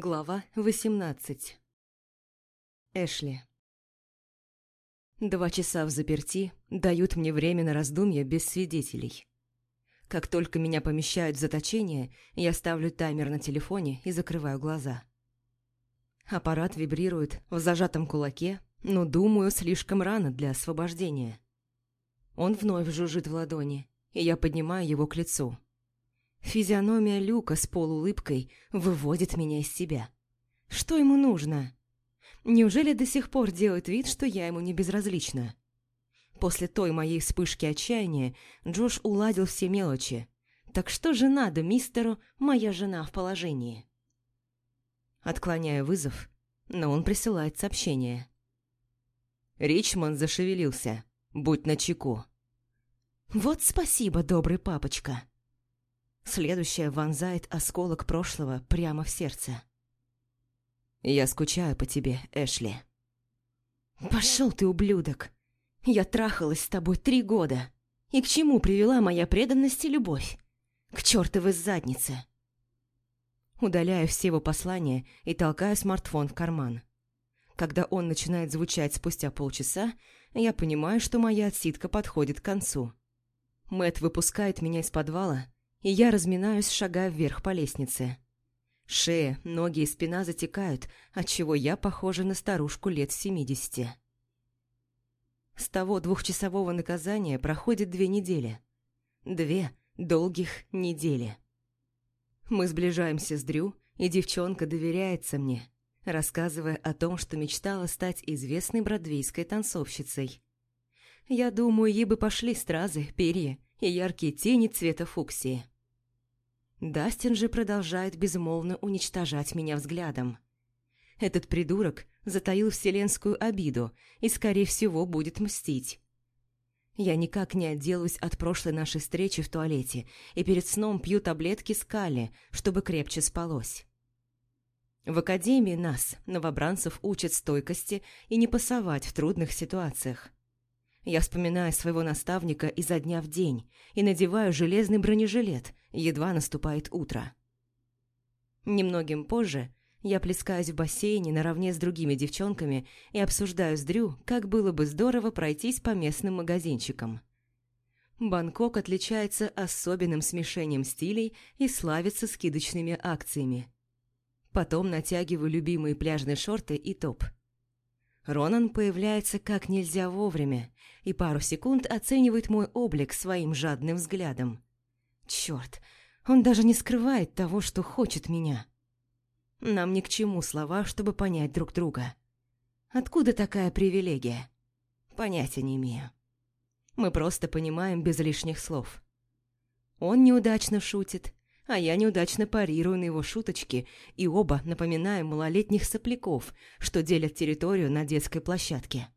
Глава 18 Эшли Два часа в заперти дают мне время на раздумья без свидетелей. Как только меня помещают в заточение, я ставлю таймер на телефоне и закрываю глаза. Аппарат вибрирует в зажатом кулаке, но, думаю, слишком рано для освобождения. Он вновь жужжит в ладони, и я поднимаю его к лицу. Физиономия Люка с полуулыбкой выводит меня из себя. Что ему нужно? Неужели до сих пор делает вид, что я ему не безразлична? После той моей вспышки отчаяния Джош уладил все мелочи. Так что же надо мистеру «моя жена в положении»? Отклоняю вызов, но он присылает сообщение. Ричмонд зашевелился. Будь начеку. Вот спасибо, добрый папочка. Следующая вонзает осколок прошлого прямо в сердце. «Я скучаю по тебе, Эшли». «Пошел ты, ублюдок! Я трахалась с тобой три года. И к чему привела моя преданность и любовь? К чертовой заднице!» Удаляю все его послания и толкаю смартфон в карман. Когда он начинает звучать спустя полчаса, я понимаю, что моя отсидка подходит к концу. Мэт выпускает меня из подвала и я разминаюсь, шагая вверх по лестнице. Шея, ноги и спина затекают, отчего я похожа на старушку лет семидесяти. С того двухчасового наказания проходит две недели. Две долгих недели. Мы сближаемся с Дрю, и девчонка доверяется мне, рассказывая о том, что мечтала стать известной бродвейской танцовщицей. Я думаю, ей бы пошли стразы, перья и яркие тени цвета фуксии. Дастин же продолжает безмолвно уничтожать меня взглядом. Этот придурок затаил вселенскую обиду и, скорее всего, будет мстить. Я никак не отделаюсь от прошлой нашей встречи в туалете и перед сном пью таблетки с кали, чтобы крепче спалось. В академии нас, новобранцев, учат стойкости и не пасовать в трудных ситуациях. Я вспоминаю своего наставника изо дня в день и надеваю железный бронежилет, едва наступает утро. Немногим позже я плескаюсь в бассейне наравне с другими девчонками и обсуждаю с Дрю, как было бы здорово пройтись по местным магазинчикам. Бангкок отличается особенным смешением стилей и славится скидочными акциями. Потом натягиваю любимые пляжные шорты и топ – Ронан появляется как нельзя вовремя и пару секунд оценивает мой облик своим жадным взглядом. Черт, он даже не скрывает того, что хочет меня. Нам ни к чему слова, чтобы понять друг друга. Откуда такая привилегия? Понятия не имею. Мы просто понимаем без лишних слов. Он неудачно шутит, а я неудачно парирую на его шуточки, и оба напоминаем малолетних сопляков, что делят территорию на детской площадке.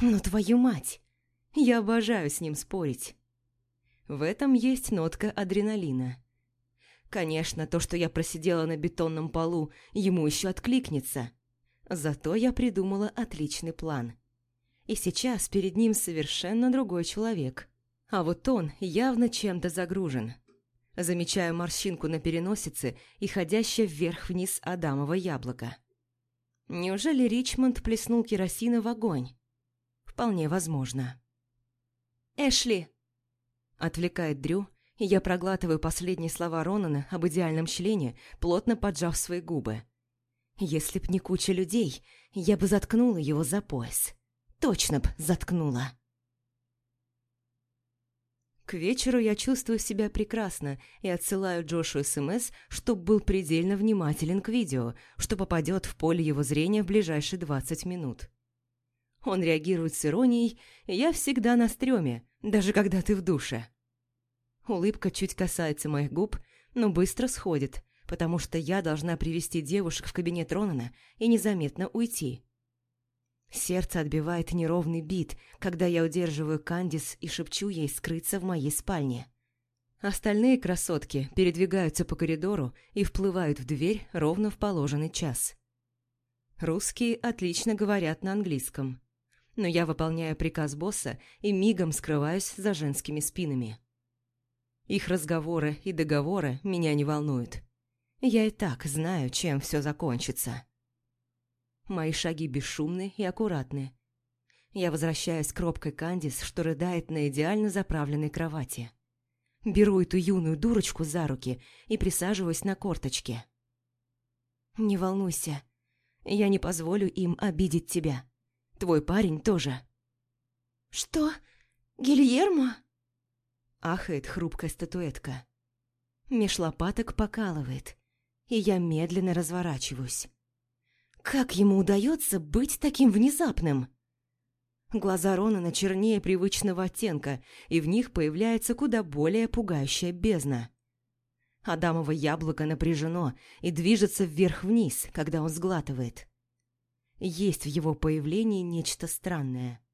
Ну, твою мать! Я обожаю с ним спорить. В этом есть нотка адреналина. Конечно, то, что я просидела на бетонном полу, ему еще откликнется. Зато я придумала отличный план. И сейчас перед ним совершенно другой человек. А вот он явно чем-то загружен. Замечаю морщинку на переносице и ходящее вверх-вниз Адамово яблоко. Неужели Ричмонд плеснул керосина в огонь? Вполне возможно. «Эшли!» Отвлекает Дрю, и я проглатываю последние слова Ронана об идеальном члене, плотно поджав свои губы. Если б не куча людей, я бы заткнула его за пояс. Точно б заткнула. К вечеру я чувствую себя прекрасно и отсылаю Джошу СМС, чтобы был предельно внимателен к видео, что попадет в поле его зрения в ближайшие 20 минут. Он реагирует с иронией, я всегда на стреме, даже когда ты в душе. Улыбка чуть касается моих губ, но быстро сходит, потому что я должна привести девушек в кабинет Ронана и незаметно уйти. Сердце отбивает неровный бит, когда я удерживаю Кандис и шепчу ей скрыться в моей спальне. Остальные красотки передвигаются по коридору и вплывают в дверь ровно в положенный час. Русские отлично говорят на английском, но я выполняю приказ босса и мигом скрываюсь за женскими спинами. Их разговоры и договоры меня не волнуют. Я и так знаю, чем все закончится. Мои шаги бесшумны и аккуратны. Я возвращаюсь к робкой Кандис, что рыдает на идеально заправленной кровати. Беру эту юную дурочку за руки и присаживаюсь на корточке. «Не волнуйся, я не позволю им обидеть тебя. Твой парень тоже». «Что? Гильермо?» Ахает хрупкая статуэтка. Меж лопаток покалывает, и я медленно разворачиваюсь. Как ему удается быть таким внезапным? Глаза Ронана чернее привычного оттенка, и в них появляется куда более пугающая бездна. Адамово яблоко напряжено и движется вверх-вниз, когда он сглатывает. Есть в его появлении нечто странное.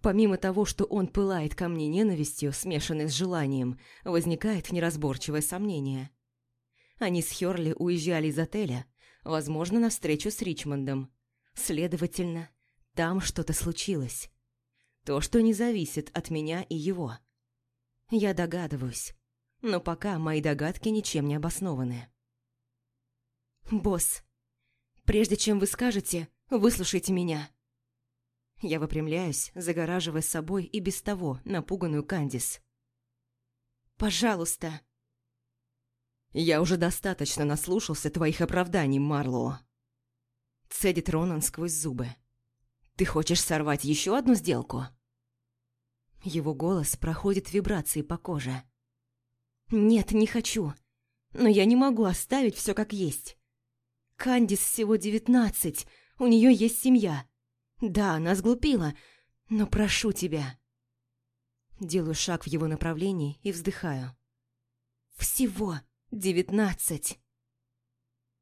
Помимо того, что он пылает ко мне ненавистью, смешанной с желанием, возникает неразборчивое сомнение. Они с Хёрли уезжали из отеля, возможно, на встречу с Ричмондом. Следовательно, там что-то случилось. То, что не зависит от меня и его. Я догадываюсь, но пока мои догадки ничем не обоснованы. «Босс, прежде чем вы скажете, выслушайте меня». Я выпрямляюсь, загораживая собой и без того напуганную Кандис. «Пожалуйста». «Я уже достаточно наслушался твоих оправданий, Марлоу». Цедит Ронан сквозь зубы. «Ты хочешь сорвать еще одну сделку?» Его голос проходит вибрации по коже. «Нет, не хочу. Но я не могу оставить все как есть. Кандис всего девятнадцать, у нее есть семья. Да, она сглупила, но прошу тебя». Делаю шаг в его направлении и вздыхаю. «Всего девятнадцать».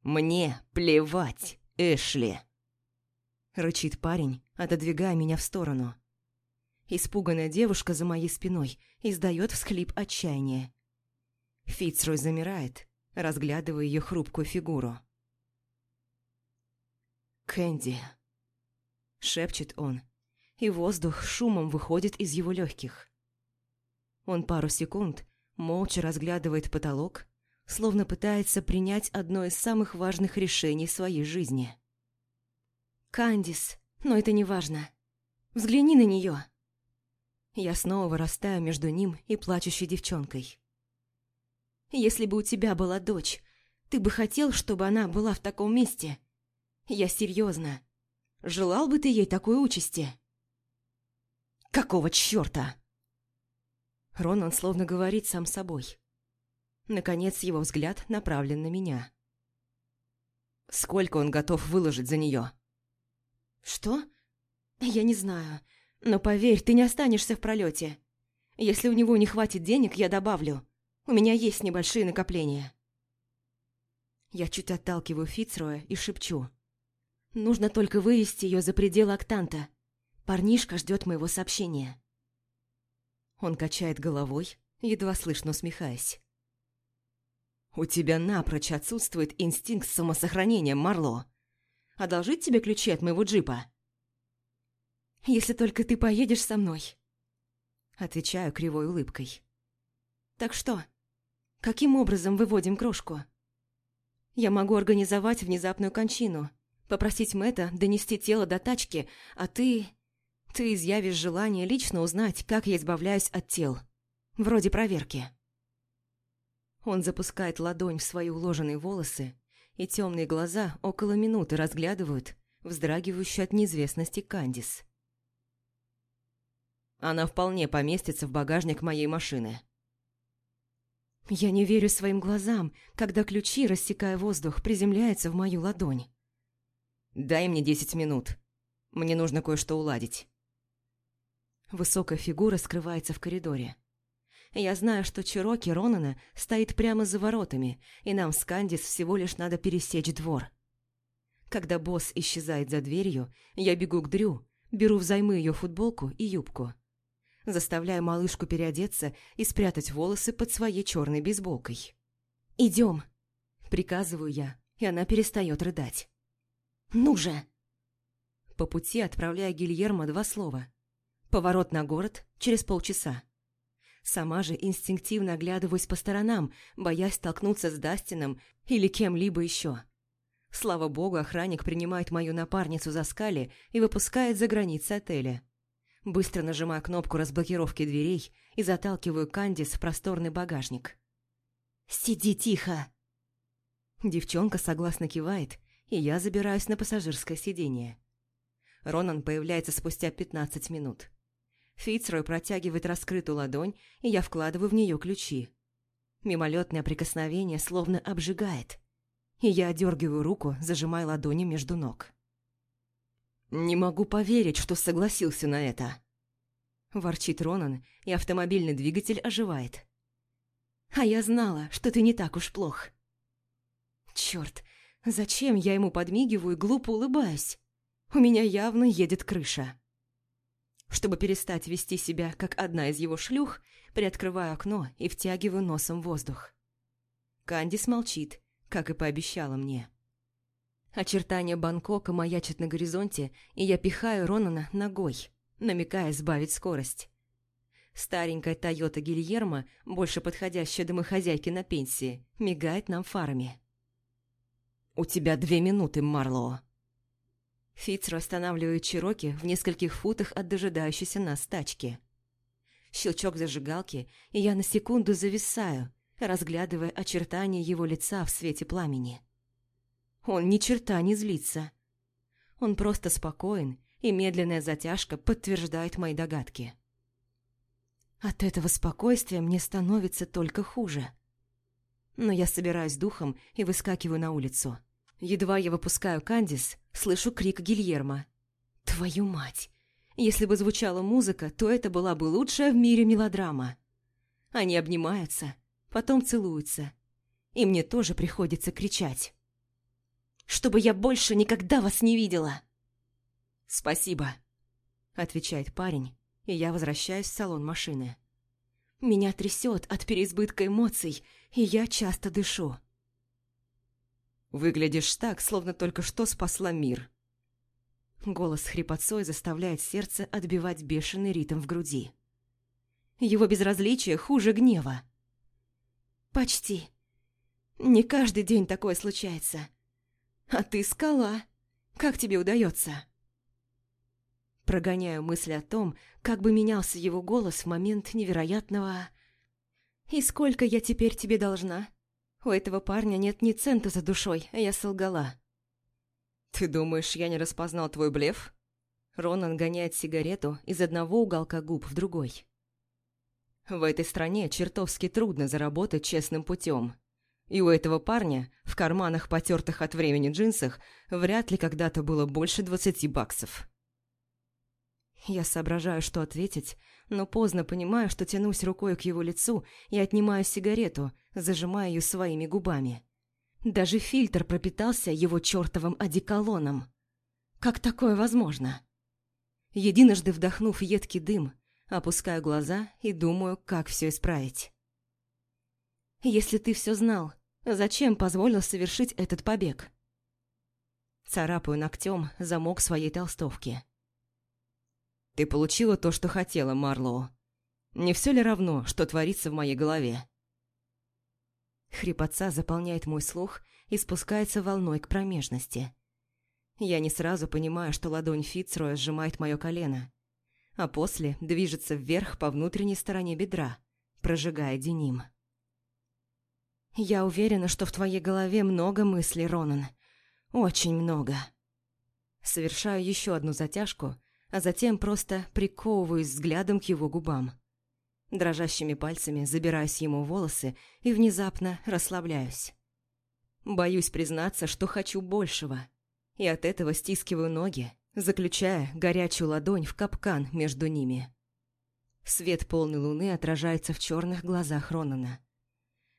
«Мне плевать, Эшли!» Рычит парень, отодвигая меня в сторону. Испуганная девушка за моей спиной издает всхлип отчаяния. Фицрой замирает, разглядывая ее хрупкую фигуру. «Кэнди», — шепчет он, и воздух шумом выходит из его легких. Он пару секунд молча разглядывает потолок, словно пытается принять одно из самых важных решений своей жизни. «Кандис, но это не важно. Взгляни на нее. Я снова вырастаю между ним и плачущей девчонкой. «Если бы у тебя была дочь, ты бы хотел, чтобы она была в таком месте? Я серьезно. Желал бы ты ей такой участи?» «Какого черта?» Ронан словно говорит сам собой. Наконец его взгляд направлен на меня. «Сколько он готов выложить за нее?» «Что? Я не знаю. Но поверь, ты не останешься в пролете. Если у него не хватит денег, я добавлю. У меня есть небольшие накопления». Я чуть отталкиваю Фицроя и шепчу. «Нужно только вывести ее за пределы октанта. Парнишка ждет моего сообщения». Он качает головой, едва слышно усмехаясь. «У тебя напрочь отсутствует инстинкт самосохранения, Марло. Одолжить тебе ключи от моего джипа?» если только ты поедешь со мной. Отвечаю кривой улыбкой. Так что, каким образом выводим крошку? Я могу организовать внезапную кончину, попросить Мэтта донести тело до тачки, а ты... Ты изъявишь желание лично узнать, как я избавляюсь от тел. Вроде проверки. Он запускает ладонь в свои уложенные волосы, и темные глаза около минуты разглядывают вздрагивающую от неизвестности Кандис. Она вполне поместится в багажник моей машины. Я не верю своим глазам, когда ключи, рассекая воздух, приземляются в мою ладонь. «Дай мне десять минут. Мне нужно кое-что уладить». Высокая фигура скрывается в коридоре. Я знаю, что Чироки Ронана стоит прямо за воротами, и нам с Кандис всего лишь надо пересечь двор. Когда босс исчезает за дверью, я бегу к Дрю, беру взаймы ее футболку и юбку заставляя малышку переодеться и спрятать волосы под своей черной бейсболкой. «Идем!» – приказываю я, и она перестает рыдать. «Ну же!» По пути отправляя Гильермо два слова. Поворот на город через полчаса. Сама же инстинктивно оглядываюсь по сторонам, боясь столкнуться с Дастином или кем-либо еще. Слава богу, охранник принимает мою напарницу за скали и выпускает за границы отеля. Быстро нажимаю кнопку разблокировки дверей и заталкиваю Кандис в просторный багажник. «Сиди тихо!» Девчонка согласно кивает, и я забираюсь на пассажирское сиденье. Ронан появляется спустя 15 минут. Фицрой протягивает раскрытую ладонь, и я вкладываю в нее ключи. Мимолетное прикосновение словно обжигает, и я одергиваю руку, зажимая ладони между ног. «Не могу поверить, что согласился на это!» Ворчит Ронан, и автомобильный двигатель оживает. «А я знала, что ты не так уж плох!» Черт, зачем я ему подмигиваю и глупо улыбаюсь? У меня явно едет крыша. Чтобы перестать вести себя, как одна из его шлюх, приоткрываю окно и втягиваю носом воздух. Кандис молчит, как и пообещала мне. Очертания Бангкока маячат на горизонте, и я пихаю Ронана ногой, намекая сбавить скорость. Старенькая Тойота Гильермо, больше подходящая домохозяйке на пенсии, мигает нам фарами. «У тебя две минуты, Марлоу», Фицро останавливает Чироки в нескольких футах от дожидающейся нас тачки. Щелчок зажигалки, и я на секунду зависаю, разглядывая очертания его лица в свете пламени. Он ни черта не злится. Он просто спокоен, и медленная затяжка подтверждает мои догадки. От этого спокойствия мне становится только хуже. Но я собираюсь духом и выскакиваю на улицу. Едва я выпускаю Кандис, слышу крик Гильермо. «Твою мать! Если бы звучала музыка, то это была бы лучшая в мире мелодрама. Они обнимаются, потом целуются. И мне тоже приходится кричать. «Чтобы я больше никогда вас не видела!» «Спасибо», — отвечает парень, и я возвращаюсь в салон машины. Меня трясет от переизбытка эмоций, и я часто дышу. Выглядишь так, словно только что спасла мир. Голос хрипотцой заставляет сердце отбивать бешеный ритм в груди. Его безразличие хуже гнева. Почти. Не каждый день такое случается. А ты скала. Как тебе удается? Прогоняю мысли о том, как бы менялся его голос в момент невероятного... «И сколько я теперь тебе должна?» У этого парня нет ни цента за душой, я солгала. «Ты думаешь, я не распознал твой блеф?» Ронан гоняет сигарету из одного уголка губ в другой. В этой стране чертовски трудно заработать честным путем. И у этого парня в карманах потертых от времени джинсах вряд ли когда-то было больше двадцати баксов. Я соображаю, что ответить, но поздно понимаю, что тянусь рукой к его лицу и отнимаю сигарету, зажимая ее своими губами. Даже фильтр пропитался его чертовым одеколоном. Как такое возможно? Единожды вдохнув едкий дым, опускаю глаза и думаю, как все исправить. «Если ты все знал, зачем позволил совершить этот побег?» Царапаю ногтем замок своей толстовки. Ты получила то, что хотела, Марлоу. Не все ли равно, что творится в моей голове?» Хрипотца заполняет мой слух и спускается волной к промежности. Я не сразу понимаю, что ладонь Фицроя сжимает мое колено, а после движется вверх по внутренней стороне бедра, прожигая деним. «Я уверена, что в твоей голове много мыслей, Ронан. Очень много». Совершаю еще одну затяжку – а затем просто приковываюсь взглядом к его губам. Дрожащими пальцами забираюсь ему волосы и внезапно расслабляюсь. Боюсь признаться, что хочу большего, и от этого стискиваю ноги, заключая горячую ладонь в капкан между ними. Свет полной луны отражается в черных глазах Ронана.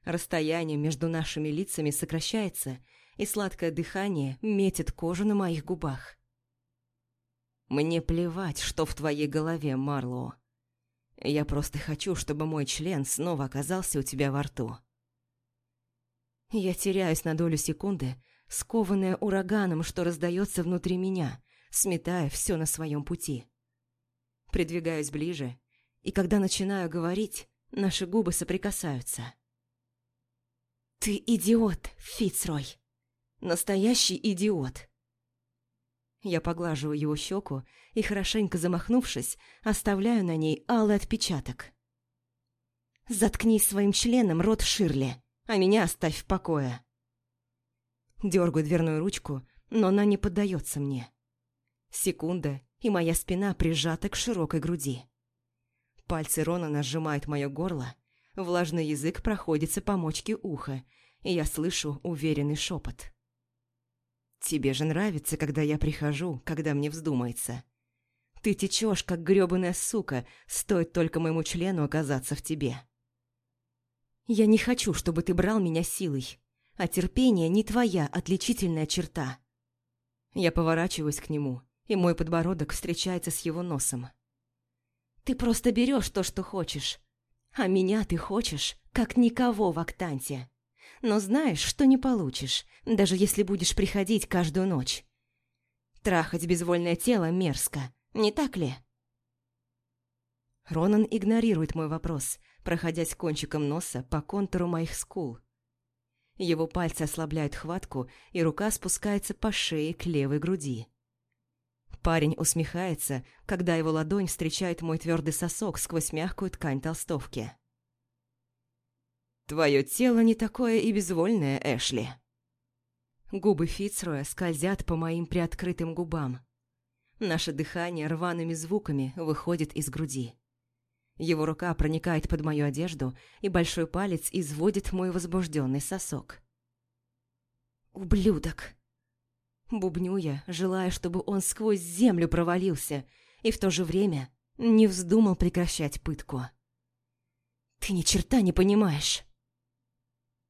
Расстояние между нашими лицами сокращается, и сладкое дыхание метит кожу на моих губах. Мне плевать, что в твоей голове, Марлоу. Я просто хочу, чтобы мой член снова оказался у тебя во рту. Я теряюсь на долю секунды, скованная ураганом, что раздается внутри меня, сметая все на своем пути. Придвигаюсь ближе, и когда начинаю говорить, Наши губы соприкасаются. «Ты идиот, Фицрой! Настоящий идиот!» Я поглаживаю его щеку и, хорошенько замахнувшись, оставляю на ней алый отпечаток. «Заткнись своим членом, рот Ширли, а меня оставь в покое!» Дергаю дверную ручку, но она не поддается мне. Секунда, и моя спина прижата к широкой груди. Пальцы Ронана сжимают мое горло, влажный язык проходится по мочке уха, и я слышу уверенный шепот. «Тебе же нравится, когда я прихожу, когда мне вздумается. Ты течешь, как грёбаная сука, стоит только моему члену оказаться в тебе. Я не хочу, чтобы ты брал меня силой, а терпение не твоя отличительная черта». Я поворачиваюсь к нему, и мой подбородок встречается с его носом. Ты просто берешь то, что хочешь. А меня ты хочешь, как никого в Актанте. Но знаешь, что не получишь, даже если будешь приходить каждую ночь. Трахать безвольное тело мерзко, не так ли? Ронан игнорирует мой вопрос, проходясь кончиком носа по контуру моих скул. Его пальцы ослабляют хватку, и рука спускается по шее к левой груди. Парень усмехается, когда его ладонь встречает мой твердый сосок сквозь мягкую ткань толстовки. «Твое тело не такое и безвольное, Эшли». Губы Фицроя скользят по моим приоткрытым губам. Наше дыхание рваными звуками выходит из груди. Его рука проникает под мою одежду, и большой палец изводит мой возбужденный сосок. «Ублюдок!» Бубню я, желая, чтобы он сквозь землю провалился, и в то же время не вздумал прекращать пытку. «Ты ни черта не понимаешь!»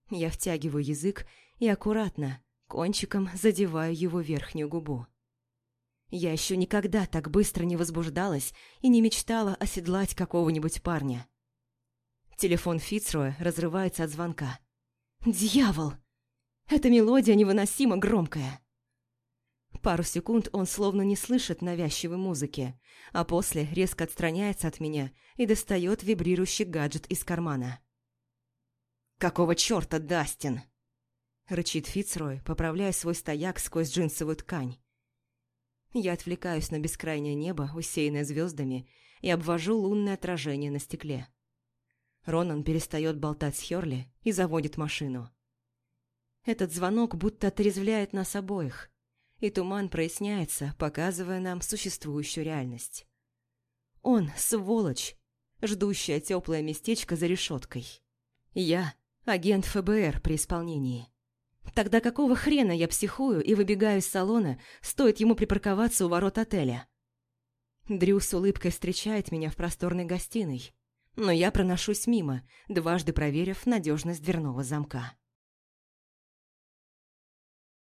Я втягиваю язык и аккуратно, кончиком задеваю его верхнюю губу. Я еще никогда так быстро не возбуждалась и не мечтала оседлать какого-нибудь парня. Телефон Фицроя разрывается от звонка. «Дьявол! Эта мелодия невыносимо громкая!» Пару секунд он словно не слышит навязчивой музыки, а после резко отстраняется от меня и достает вибрирующий гаджет из кармана. «Какого чёрта, Дастин?» Рычит Фицрой, поправляя свой стояк сквозь джинсовую ткань. Я отвлекаюсь на бескрайнее небо, усеянное звездами, и обвожу лунное отражение на стекле. Ронан перестает болтать с Хёрли и заводит машину. Этот звонок будто отрезвляет нас обоих – и туман проясняется, показывая нам существующую реальность. Он – сволочь, ждущая теплое местечко за решеткой. Я – агент ФБР при исполнении. Тогда какого хрена я психую и выбегаю из салона, стоит ему припарковаться у ворот отеля? Дрю с улыбкой встречает меня в просторной гостиной, но я проношусь мимо, дважды проверив надежность дверного замка.